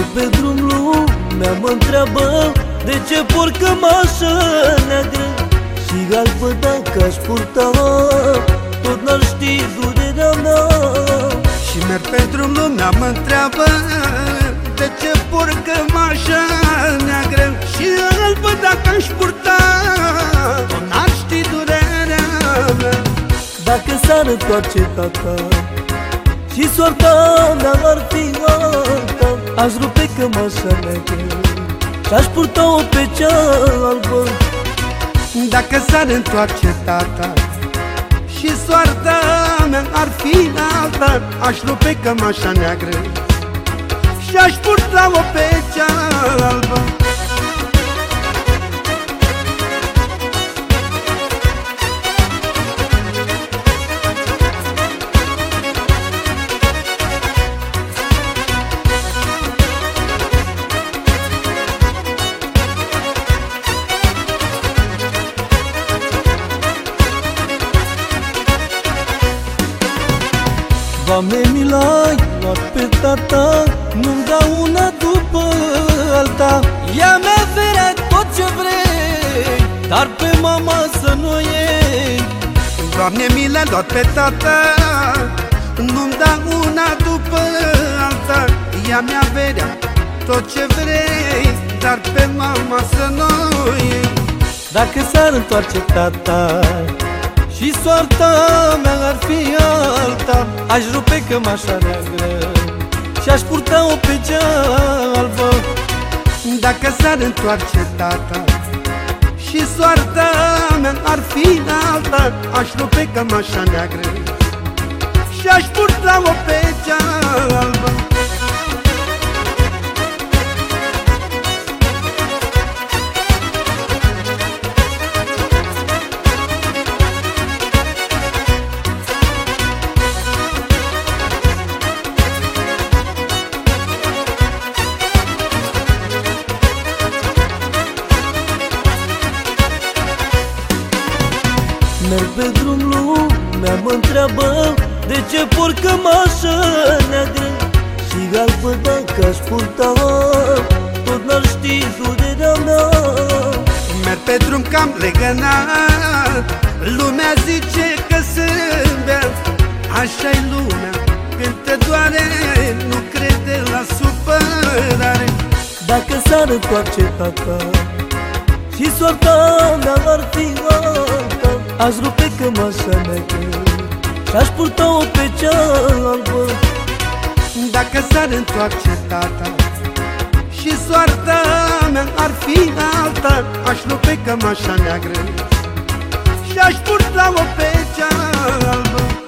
pe drum lumea mă întreabă De ce porcă cămașă neagră? Și albă dacă aș purta Tot n-ar ști durerea mea. Și merg pe drum lumea mă întreabă De ce porcă cămașă neagră? Și albă dacă aș purta Tot n-ar ști durerea mea. Dacă s-ar întoarce tata Și soarta mea ar fi alta Aș rupe cămașa neagră Și-aș purta-o pe cea albă Dacă s-ar întoarce tata Și soarta mea ar fi alta Aș rupe cămașa neagră Și-aș purta-o pe cea albă Doamne, mi l-ai luat pe tata Nu-mi dau una după alta. Ia mea verea tot ce vrei Dar pe mama să nu iei Doamne, mi l-a luat pe tata Nu-mi da una după alta. Ia mea verea tot ce vrei Dar pe mama să nu iei Dacă s-ar întoarce tata Și soarta mea ar fi alta Aș rupe cămașa neagră Și-aș purta-o pe cea albă. Dacă s-ar întoarce tata Și soarta mea ar fi alta Aș rupe cămașa neagră Și-aș purta-o pe cea pe drum lumea mă întreabă De ce porcă cămașă neagră? Și albă dacă aș purta Tot n-ar ști durerea mea. Merg pe drum cam legănat Lumea zice că sunt beat Așa-i lumea când te doare Nu crede la supărare. Dacă s-ar întoarce tata Și soarta mea ar fi alta Aș rupe cămașa neagră Și-aș purta-o pe cea albă Dacă s-ar întoarce tata Și soarta mea ar fi alta Aș rupe cămașa neagră. Și-aș purta-o pe cea albă